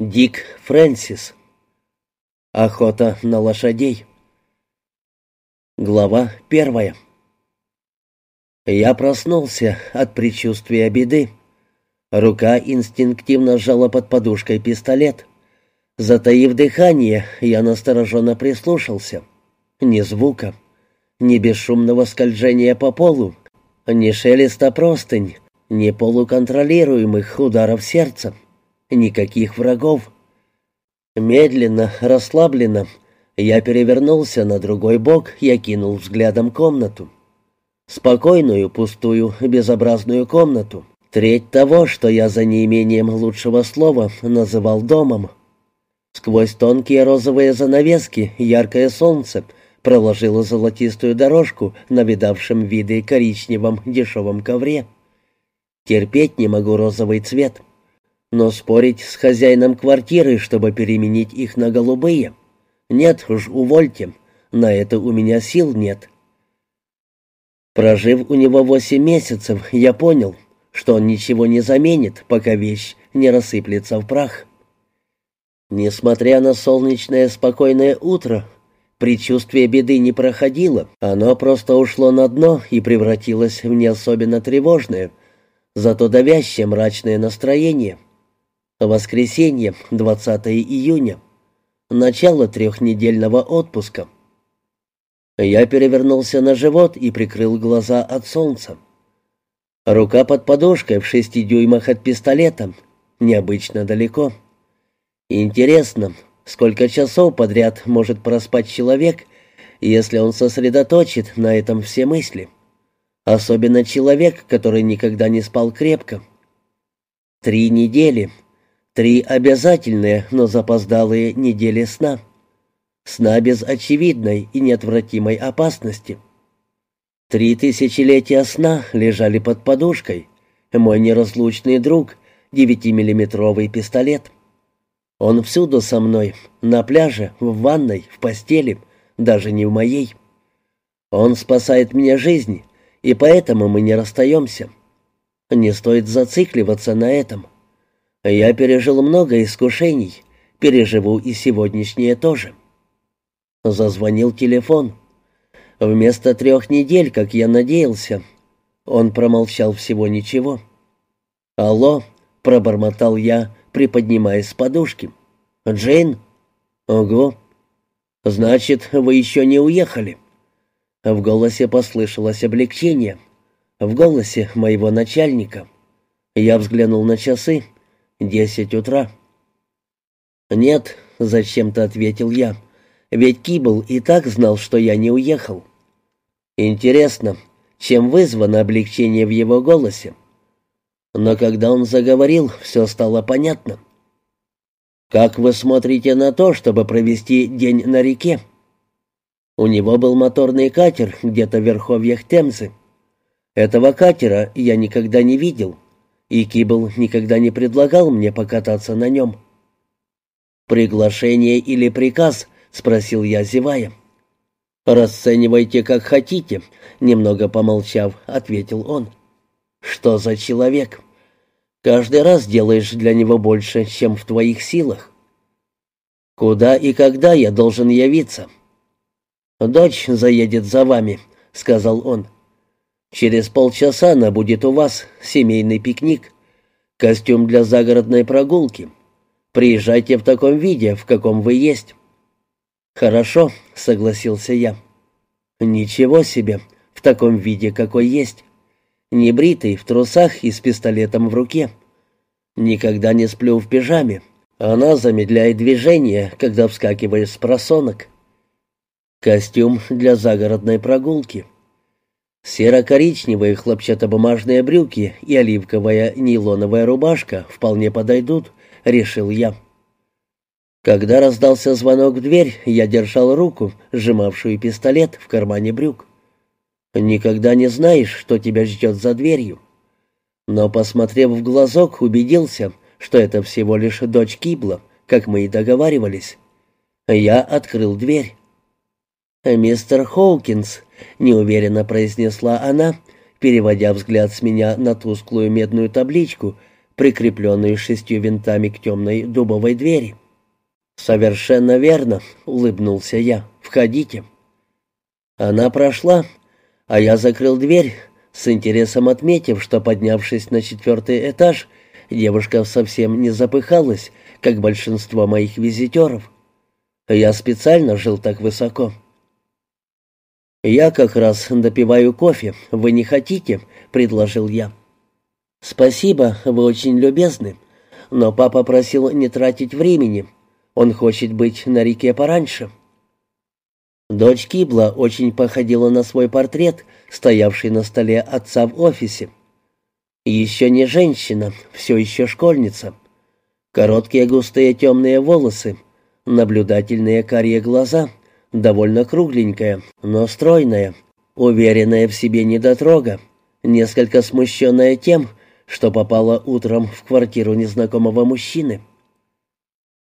Дик Фрэнсис. Охота на лошадей. Глава первая. Я проснулся от предчувствия беды. Рука инстинктивно сжала под подушкой пистолет. Затаив дыхание, я настороженно прислушался. Ни звука, ни бесшумного скольжения по полу, ни шелеста простынь, ни полуконтролируемых ударов сердца. Никаких врагов. Медленно, расслабленно, я перевернулся на другой бок и окинул взглядом комнату. Спокойную, пустую, безобразную комнату. Треть того, что я за неимением лучшего слова называл домом. Сквозь тонкие розовые занавески яркое солнце проложило золотистую дорожку на видавшем виды коричневом дешевом ковре. Терпеть не могу розовый цвет. — но спорить с хозяином квартиры, чтобы переменить их на голубые? Нет уж, увольте, на это у меня сил нет. Прожив у него восемь месяцев, я понял, что он ничего не заменит, пока вещь не рассыплется в прах. Несмотря на солнечное спокойное утро, предчувствие беды не проходило, оно просто ушло на дно и превратилось в не особенно тревожное, зато давящее мрачное настроение. Воскресенье, 20 июня. Начало трехнедельного отпуска. Я перевернулся на живот и прикрыл глаза от солнца. Рука под подушкой в шести дюймах от пистолета. Необычно далеко. Интересно, сколько часов подряд может проспать человек, если он сосредоточит на этом все мысли? Особенно человек, который никогда не спал крепко. Три недели — Три обязательные, но запоздалые недели сна. Сна без очевидной и неотвратимой опасности. Три тысячелетия сна лежали под подушкой. Мой неразлучный друг, девятимиллиметровый пистолет. Он всюду со мной, на пляже, в ванной, в постели, даже не в моей. Он спасает мне жизнь, и поэтому мы не расстаемся. Не стоит зацикливаться на этом. Я пережил много искушений, переживу и сегодняшнее тоже. Зазвонил телефон. Вместо трех недель, как я надеялся, он промолчал всего ничего. «Алло», — пробормотал я, приподнимаясь с подушки. «Джейн?» «Ого». «Значит, вы еще не уехали?» В голосе послышалось облегчение. В голосе моего начальника. Я взглянул на часы. «Десять утра». «Нет», — зачем-то ответил я, «ведь Кибл и так знал, что я не уехал». «Интересно, чем вызвано облегчение в его голосе?» Но когда он заговорил, все стало понятно. «Как вы смотрите на то, чтобы провести день на реке?» У него был моторный катер где-то в верховьях Темзы. Этого катера я никогда не видел и Кибл никогда не предлагал мне покататься на нем. «Приглашение или приказ?» — спросил я, зевая. «Расценивайте, как хотите», — немного помолчав, ответил он. «Что за человек? Каждый раз делаешь для него больше, чем в твоих силах. Куда и когда я должен явиться?» «Дочь заедет за вами», — сказал он. Через полчаса она будет у вас, семейный пикник. Костюм для загородной прогулки. Приезжайте в таком виде, в каком вы есть». «Хорошо», — согласился я. «Ничего себе, в таком виде, какой есть. Небритый, в трусах и с пистолетом в руке. Никогда не сплю в пижаме. Она замедляет движение, когда вскакиваешь с просонок. Костюм для загородной прогулки. Серо-коричневые хлопчатобумажные брюки и оливковая нейлоновая рубашка вполне подойдут, решил я. Когда раздался звонок в дверь, я держал руку, сжимавшую пистолет в кармане брюк. Никогда не знаешь, что тебя ждет за дверью. Но, посмотрев в глазок, убедился, что это всего лишь дочь Кибла, как мы и договаривались. Я открыл дверь. «Мистер Хоукинс», — неуверенно произнесла она, переводя взгляд с меня на тусклую медную табличку, прикрепленную шестью винтами к темной дубовой двери. «Совершенно верно», — улыбнулся я. «Входите». Она прошла, а я закрыл дверь, с интересом отметив, что, поднявшись на четвертый этаж, девушка совсем не запыхалась, как большинство моих визитеров. Я специально жил так высоко. «Я как раз допиваю кофе. Вы не хотите?» — предложил я. «Спасибо, вы очень любезны. Но папа просил не тратить времени. Он хочет быть на реке пораньше». Дочь Кибла очень походила на свой портрет, стоявший на столе отца в офисе. Еще не женщина, все еще школьница. Короткие густые темные волосы, наблюдательные карие глаза — довольно кругленькая, но стройная, уверенная в себе недотрога, несколько смущенная тем, что попала утром в квартиру незнакомого мужчины.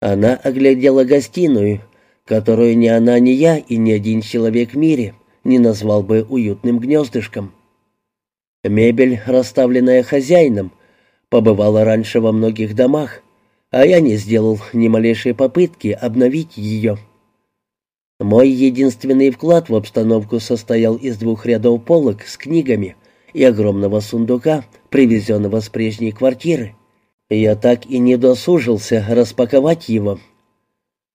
Она оглядела гостиную, которую ни она, ни я и ни один человек в мире не назвал бы уютным гнездышком. Мебель, расставленная хозяином, побывала раньше во многих домах, а я не сделал ни малейшей попытки обновить ее. Мой единственный вклад в обстановку состоял из двух рядов полок с книгами и огромного сундука, привезенного с прежней квартиры. Я так и не досужился распаковать его.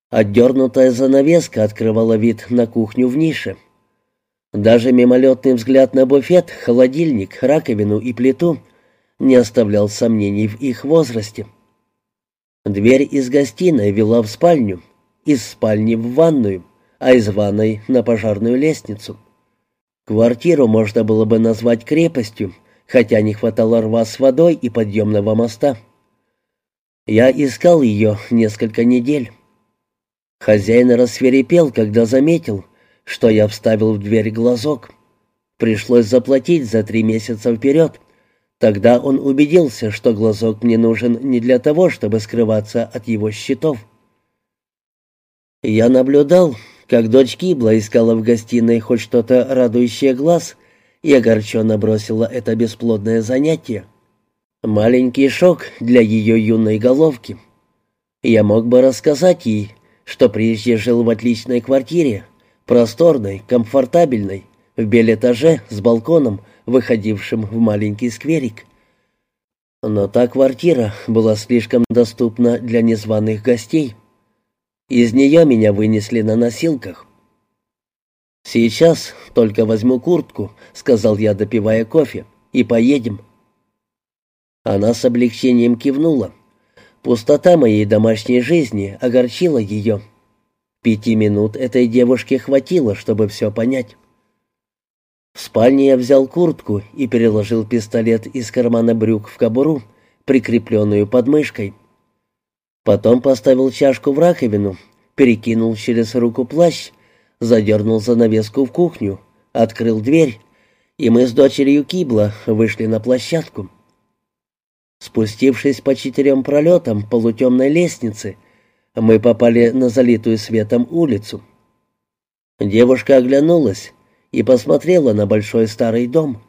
Отдернутая занавеска открывала вид на кухню в нише. Даже мимолетный взгляд на буфет, холодильник, раковину и плиту не оставлял сомнений в их возрасте. Дверь из гостиной вела в спальню, из спальни в ванную — а из ванной на пожарную лестницу. Квартиру можно было бы назвать крепостью, хотя не хватало рва с водой и подъемного моста. Я искал ее несколько недель. Хозяин рассверепел, когда заметил, что я вставил в дверь глазок. Пришлось заплатить за три месяца вперед. Тогда он убедился, что глазок мне нужен не для того, чтобы скрываться от его счетов. Я наблюдал, как дочь Кибла искала в гостиной хоть что-то радующее глаз и огорченно бросила это бесплодное занятие. Маленький шок для ее юной головки. Я мог бы рассказать ей, что прежде жил в отличной квартире, просторной, комфортабельной, в белэтаже с балконом, выходившим в маленький скверик. Но та квартира была слишком доступна для незваных гостей. Из нее меня вынесли на носилках. «Сейчас только возьму куртку», — сказал я, допивая кофе, — «и поедем». Она с облегчением кивнула. Пустота моей домашней жизни огорчила ее. Пяти минут этой девушке хватило, чтобы все понять. В спальне я взял куртку и переложил пистолет из кармана брюк в кобуру, прикрепленную под мышкой. Потом поставил чашку в раковину, перекинул через руку плащ, задернул занавеску в кухню, открыл дверь, и мы с дочерью Кибла вышли на площадку. Спустившись по четырем пролетам полутемной лестницы, мы попали на залитую светом улицу. Девушка оглянулась и посмотрела на большой старый дом.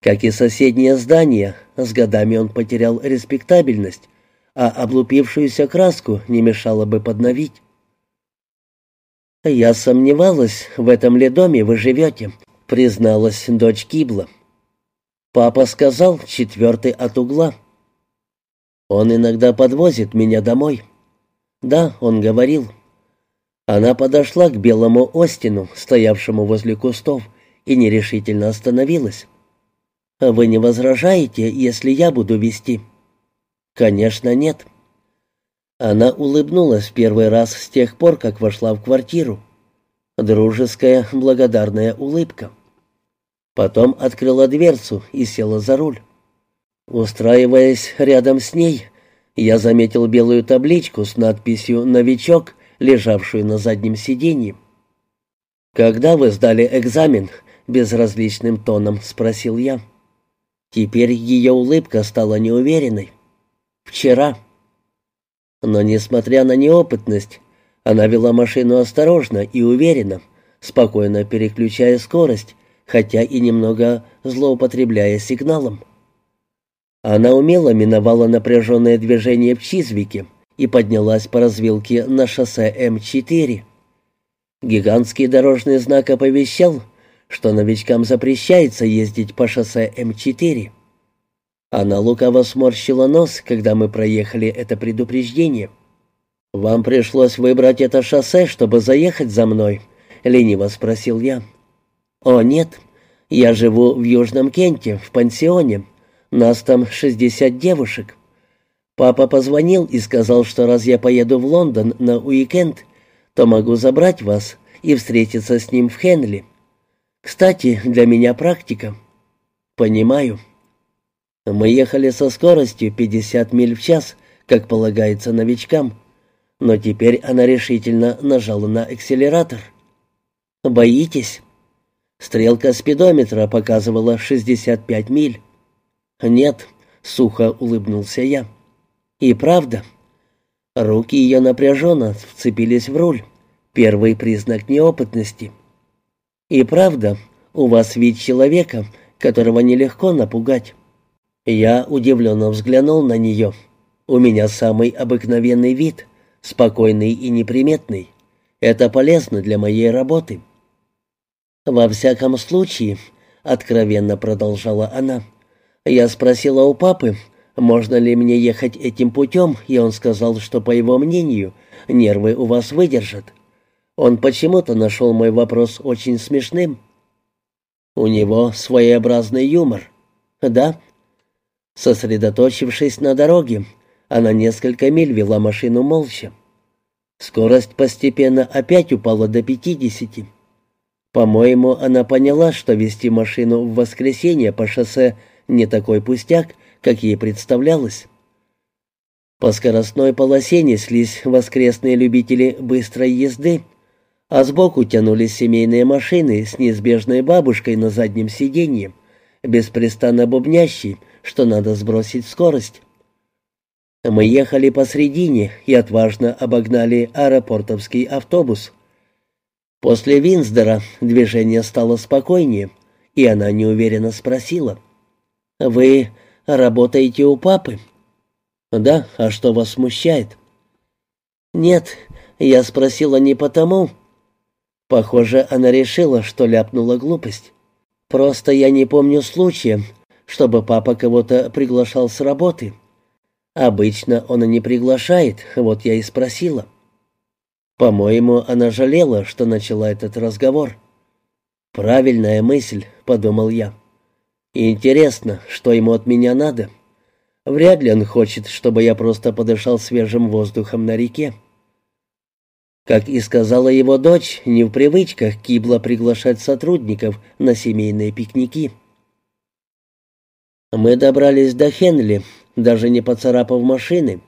Как и соседнее здание, с годами он потерял респектабельность, а облупившуюся краску не мешало бы подновить. «Я сомневалась, в этом ли доме вы живете», — призналась дочь Кибла. «Папа сказал, четвертый от угла. Он иногда подвозит меня домой». «Да», — он говорил. Она подошла к белому Остину, стоявшему возле кустов, и нерешительно остановилась. «Вы не возражаете, если я буду вести?» «Конечно, нет». Она улыбнулась первый раз с тех пор, как вошла в квартиру. Дружеская, благодарная улыбка. Потом открыла дверцу и села за руль. Устраиваясь рядом с ней, я заметил белую табличку с надписью «Новичок», лежавшую на заднем сиденье. «Когда вы сдали экзамен?» — безразличным тоном спросил я. Теперь ее улыбка стала неуверенной. Вчера. Но, несмотря на неопытность, она вела машину осторожно и уверенно, спокойно переключая скорость, хотя и немного злоупотребляя сигналом. Она умело миновала напряженное движение в Чизвике и поднялась по развилке на шоссе М4. Гигантский дорожный знак оповещал, что новичкам запрещается ездить по шоссе М4. Она лукаво сморщила нос, когда мы проехали это предупреждение. «Вам пришлось выбрать это шоссе, чтобы заехать за мной?» — лениво спросил я. «О, нет. Я живу в Южном Кенте, в пансионе. Нас там шестьдесят девушек. Папа позвонил и сказал, что раз я поеду в Лондон на уикенд, то могу забрать вас и встретиться с ним в Хенли. Кстати, для меня практика». «Понимаю». Мы ехали со скоростью 50 миль в час, как полагается новичкам, но теперь она решительно нажала на акселератор. «Боитесь?» Стрелка спидометра показывала 65 миль. «Нет», — сухо улыбнулся я. «И правда». Руки ее напряженно вцепились в руль. Первый признак неопытности. «И правда, у вас вид человека, которого нелегко напугать». Я удивленно взглянул на нее. «У меня самый обыкновенный вид, спокойный и неприметный. Это полезно для моей работы». «Во всяком случае», — откровенно продолжала она, — «я спросила у папы, можно ли мне ехать этим путем, и он сказал, что, по его мнению, нервы у вас выдержат. Он почему-то нашел мой вопрос очень смешным». «У него своеобразный юмор». «Да». Сосредоточившись на дороге, она несколько миль вела машину молча. Скорость постепенно опять упала до пятидесяти. По-моему, она поняла, что вести машину в воскресенье по шоссе не такой пустяк, как ей представлялось. По скоростной полосе неслись воскресные любители быстрой езды, а сбоку тянулись семейные машины с неизбежной бабушкой на заднем сиденье, беспрестанно бубнящей, что надо сбросить скорость. Мы ехали посредине и отважно обогнали аэропортовский автобус. После Винсдора движение стало спокойнее, и она неуверенно спросила. «Вы работаете у папы?» «Да, а что вас смущает?» «Нет, я спросила не потому». Похоже, она решила, что ляпнула глупость. «Просто я не помню случая, чтобы папа кого-то приглашал с работы. Обычно он и не приглашает, вот я и спросила». По-моему, она жалела, что начала этот разговор. «Правильная мысль», — подумал я. «Интересно, что ему от меня надо? Вряд ли он хочет, чтобы я просто подышал свежим воздухом на реке». Как и сказала его дочь, не в привычках Кибла приглашать сотрудников на семейные пикники. Мы добрались до Хенли, даже не поцарапав машины,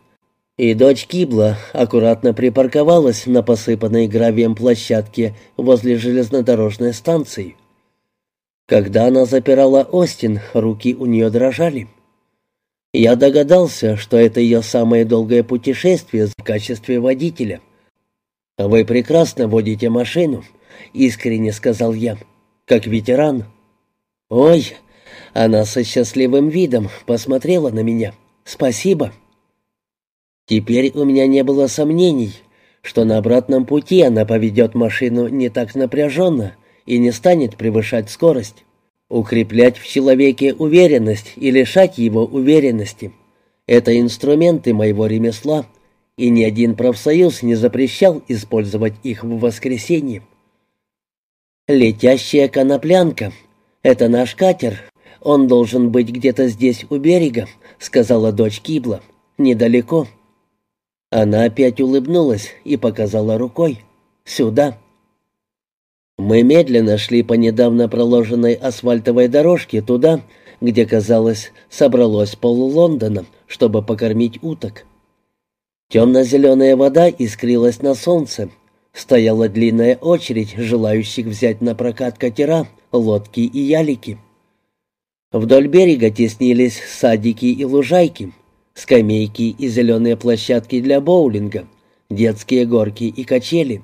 и дочь Кибла аккуратно припарковалась на посыпанной гравием площадке возле железнодорожной станции. Когда она запирала Остин, руки у нее дрожали. Я догадался, что это ее самое долгое путешествие в качестве водителя. «Вы прекрасно водите машину», — искренне сказал я, — «как ветеран». «Ой!» — она со счастливым видом посмотрела на меня. «Спасибо». Теперь у меня не было сомнений, что на обратном пути она поведет машину не так напряженно и не станет превышать скорость. Укреплять в человеке уверенность и лишать его уверенности — это инструменты моего ремесла, и ни один профсоюз не запрещал использовать их в воскресенье. «Летящая коноплянка — это наш катер, он должен быть где-то здесь у берега», — сказала дочь Кибла, — «недалеко». Она опять улыбнулась и показала рукой. «Сюда». Мы медленно шли по недавно проложенной асфальтовой дорожке туда, где, казалось, собралось пол Лондона, чтобы покормить уток. Темно-зеленая вода искрилась на солнце. Стояла длинная очередь желающих взять на прокат катера, лодки и ялики. Вдоль берега теснились садики и лужайки скамейки и зеленые площадки для боулинга, детские горки и качели.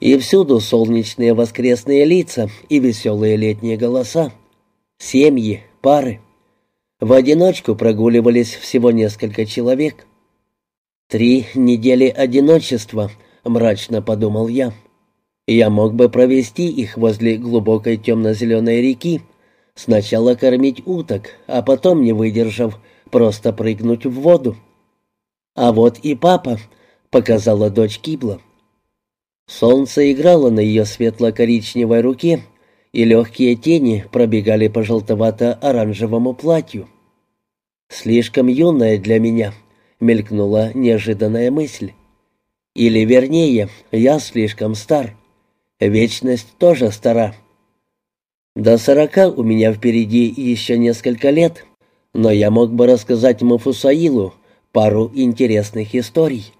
И всюду солнечные воскресные лица и веселые летние голоса. Семьи, пары. В одиночку прогуливались всего несколько человек. «Три недели одиночества», — мрачно подумал я. «Я мог бы провести их возле глубокой темно-зеленой реки, сначала кормить уток, а потом, не выдержав, просто прыгнуть в воду». «А вот и папа», — показала дочь Кибла. Солнце играло на ее светло-коричневой руке, и легкие тени пробегали по желтовато-оранжевому платью. «Слишком юная для меня», — мелькнула неожиданная мысль. «Или, вернее, я слишком стар. Вечность тоже стара. До сорока у меня впереди еще несколько лет, но я мог бы рассказать Мафусаилу пару интересных историй».